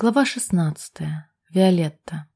Глава шестнадцатая. Виолетта.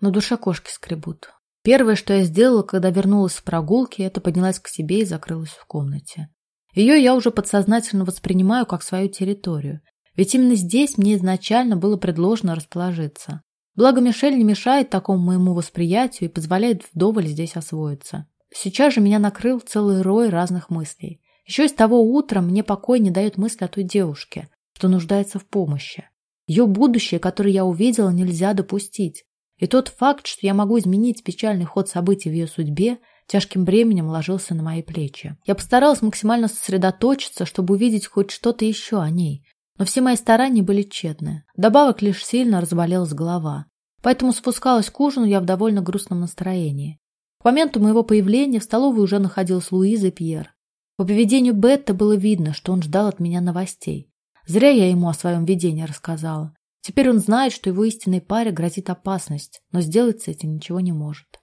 На душе кошки скребут. Первое, что я сделала, когда вернулась с прогулки, это поднялась к себе и закрылась в комнате. Ее я уже подсознательно воспринимаю как свою территорию. Ведь именно здесь мне изначально было предложено расположиться. Благо Мишель не мешает такому моему восприятию и позволяет вдоволь здесь освоиться. Сейчас же меня накрыл целый рой разных мыслей. Еще с того утра мне покой не дает мысль о той девушке, что нуждается в помощи. Ее будущее, которое я увидела, нельзя допустить. И тот факт, что я могу изменить печальный ход событий в ее судьбе, тяжким бременем ложился на мои плечи. Я постаралась максимально сосредоточиться, чтобы увидеть хоть что-то еще о ней. Но все мои старания были тщетны. Добавок лишь сильно разболелась голова. Поэтому спускалась к ужину я в довольно грустном настроении. К моменту моего появления в столовой уже находилась Луиза и Пьер. По поведению Бетта было видно, что он ждал от меня новостей. Зря я ему о своем видении рассказала. Теперь он знает, что его истинной паре грозит опасность, но сделать с этим ничего не может.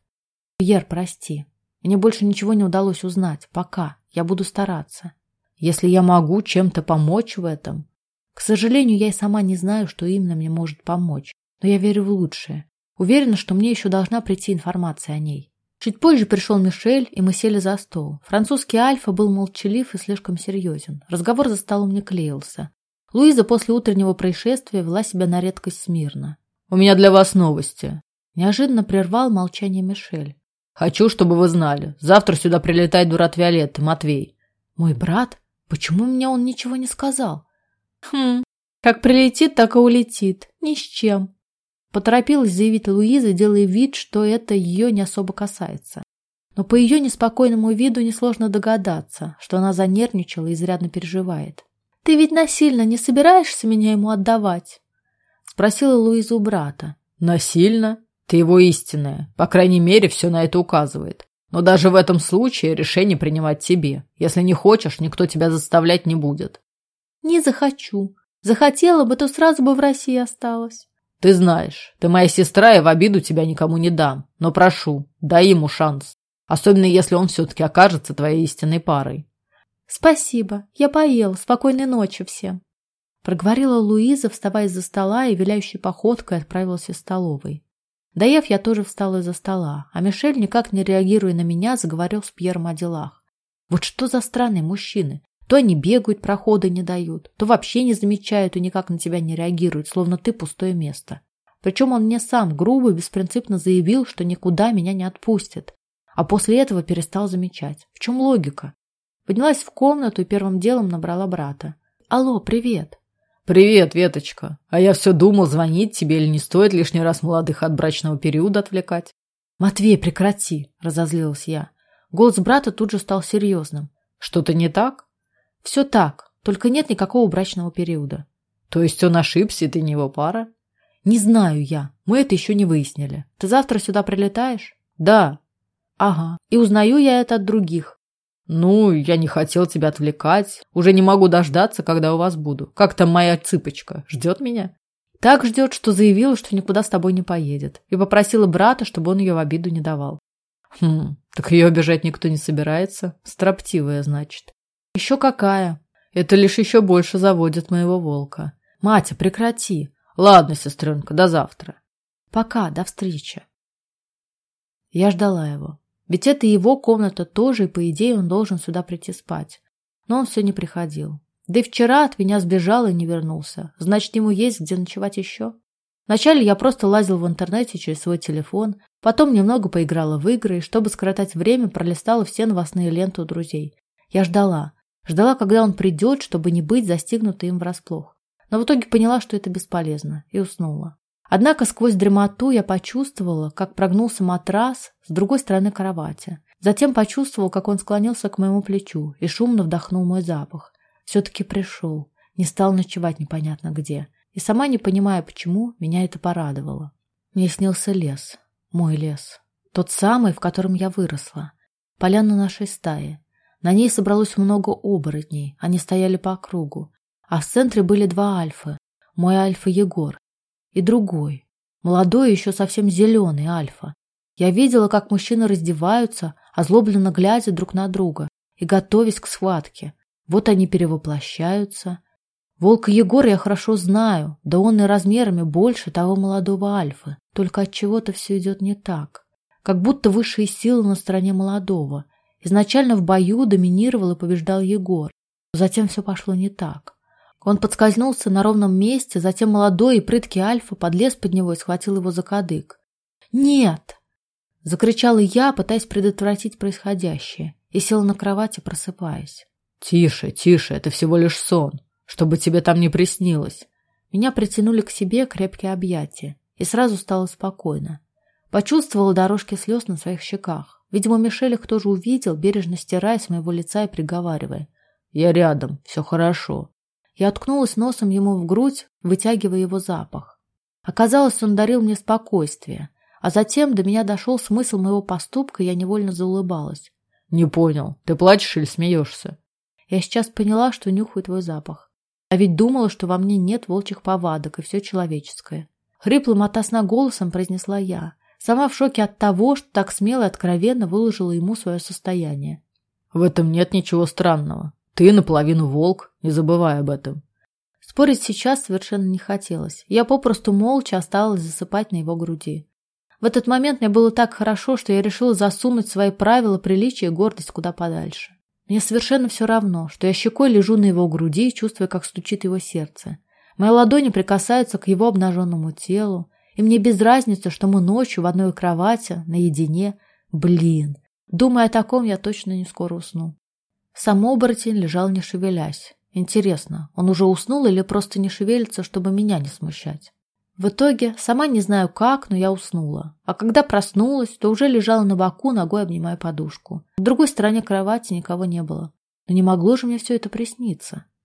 Пьер, прости. Мне больше ничего не удалось узнать. Пока. Я буду стараться. Если я могу чем-то помочь в этом... К сожалению, я и сама не знаю, что именно мне может помочь. Но я верю в лучшее. Уверена, что мне еще должна прийти информация о ней. Чуть позже пришел Мишель, и мы сели за стол. Французский Альфа был молчалив и слишком серьезен. Разговор за столом не клеился. Луиза после утреннего происшествия вела себя на редкость смирно. «У меня для вас новости», – неожиданно прервал молчание Мишель. «Хочу, чтобы вы знали. Завтра сюда прилетает брат Виолетты, Матвей». «Мой брат? Почему мне он ничего не сказал?» «Хм, как прилетит, так и улетит. Ни с чем». Поторопилась заявить Луиза, делая вид, что это ее не особо касается. Но по ее неспокойному виду несложно догадаться, что она занервничала и изрядно переживает. «Ты ведь насильно не собираешься меня ему отдавать?» — спросила Луиза у брата. «Насильно? Ты его истинная. По крайней мере, все на это указывает. Но даже в этом случае решение принимать тебе. Если не хочешь, никто тебя заставлять не будет». «Не захочу. Захотела бы, то сразу бы в России осталась». «Ты знаешь, ты моя сестра, и в обиду тебя никому не дам. Но прошу, дай ему шанс. Особенно, если он все-таки окажется твоей истинной парой». «Спасибо, я поел. Спокойной ночи всем!» Проговорила Луиза, вставая из-за стола и виляющей походкой отправилась из столовой. Доев, я тоже встала из-за стола, а Мишель, никак не реагируя на меня, заговорил с Пьером о делах. Вот что за странные мужчины. То они бегают, проходы не дают, то вообще не замечают и никак на тебя не реагируют, словно ты пустое место. Причем он мне сам грубо и беспринципно заявил, что никуда меня не отпустит. А после этого перестал замечать. В чем логика? Поднялась в комнату и первым делом набрала брата. «Алло, привет!» «Привет, Веточка! А я все думал, звонить тебе или не стоит лишний раз молодых от брачного периода отвлекать?» «Матвей, прекрати!» – разозлилась я. Голос брата тут же стал серьезным. «Что-то не так?» «Все так, только нет никакого брачного периода». «То есть он ошибся, и ты не его пара?» «Не знаю я. Мы это еще не выяснили. Ты завтра сюда прилетаешь?» «Да». «Ага. И узнаю я это от других. «Ну, я не хотел тебя отвлекать. Уже не могу дождаться, когда у вас буду. Как там моя цыпочка? Ждет меня?» Так ждет, что заявила, что никуда с тобой не поедет. И попросила брата, чтобы он ее в обиду не давал. Хм, так ее обижать никто не собирается. Строптивая, значит. Еще какая. Это лишь еще больше заводит моего волка. Матя, прекрати. Ладно, сестренка, до завтра. Пока, до встречи. Я ждала его. Ведь это его комната тоже, и, по идее, он должен сюда прийти спать. Но он все не приходил. Да и вчера от меня сбежал и не вернулся. Значит, ему есть где ночевать еще? Вначале я просто лазил в интернете через свой телефон, потом немного поиграла в игры, и, чтобы скоротать время, пролистала все новостные ленты у друзей. Я ждала. Ждала, когда он придет, чтобы не быть застигнутой им врасплох. Но в итоге поняла, что это бесполезно, и уснула. Однако сквозь дремоту я почувствовала, как прогнулся матрас с другой стороны кровати. Затем почувствовал, как он склонился к моему плечу и шумно вдохнул мой запах. Все-таки пришел, не стал ночевать непонятно где. И сама не понимая, почему, меня это порадовало. Мне снился лес, мой лес. Тот самый, в котором я выросла. Поляна нашей стаи. На ней собралось много оборотней, они стояли по кругу. А в центре были два альфы. Мой альфа Егор и другой, молодой еще совсем зеленый альфа. Я видела, как мужчины раздеваются, озлобленно глядя друг на друга и готовясь к схватке. Вот они перевоплощаются. Волка Егора я хорошо знаю, да он и размерами больше того молодого Альфы. Только от чего-то все идет не так. Как будто высшие силы на стороне молодого. Изначально в бою доминировал и побеждал Егор. Затем все пошло не так. Он подскользнулся на ровном месте, затем молодой и прыткий Альфа подлез под него и схватил его за кадык. «Нет!» — закричала я, пытаясь предотвратить происходящее, и села на кровати, просыпаясь. «Тише, тише, это всего лишь сон, чтобы тебе там не приснилось». Меня притянули к себе крепкие объятия, и сразу стало спокойно. Почувствовала дорожки слез на своих щеках. Видимо, Мишель их тоже увидел, бережно стирая с моего лица и приговаривая. «Я рядом, все хорошо». Я уткнулась носом ему в грудь, вытягивая его запах. Оказалось, он дарил мне спокойствие. А затем до меня дошел смысл моего поступка, и я невольно заулыбалась. «Не понял, ты плачешь или смеешься?» Я сейчас поняла, что нюхаю твой запах. А ведь думала, что во мне нет волчьих повадок и все человеческое. Хриплым от голосом произнесла я, сама в шоке от того, что так смело и откровенно выложила ему свое состояние. В этом нет ничего странного. Ты наполовину волк, не забывай об этом. Спорить сейчас совершенно не хотелось. Я попросту молча осталась засыпать на его груди. В этот момент мне было так хорошо, что я решила засунуть свои правила приличия и гордость куда подальше. Мне совершенно все равно, что я щекой лежу на его груди, чувствуя, как стучит его сердце. Мои ладони прикасаются к его обнаженному телу, и мне без разницы, что мы ночью в одной кровати, наедине. Блин, думая о таком, я точно не скоро усну. Сам оборотень лежал не шевелясь. Интересно, он уже уснул или просто не шевелится, чтобы меня не смущать? В итоге, сама не знаю как, но я уснула. А когда проснулась, то уже лежала на боку, ногой обнимая подушку. В другой стороне кровати никого не было. Но не могло же мне все это присниться.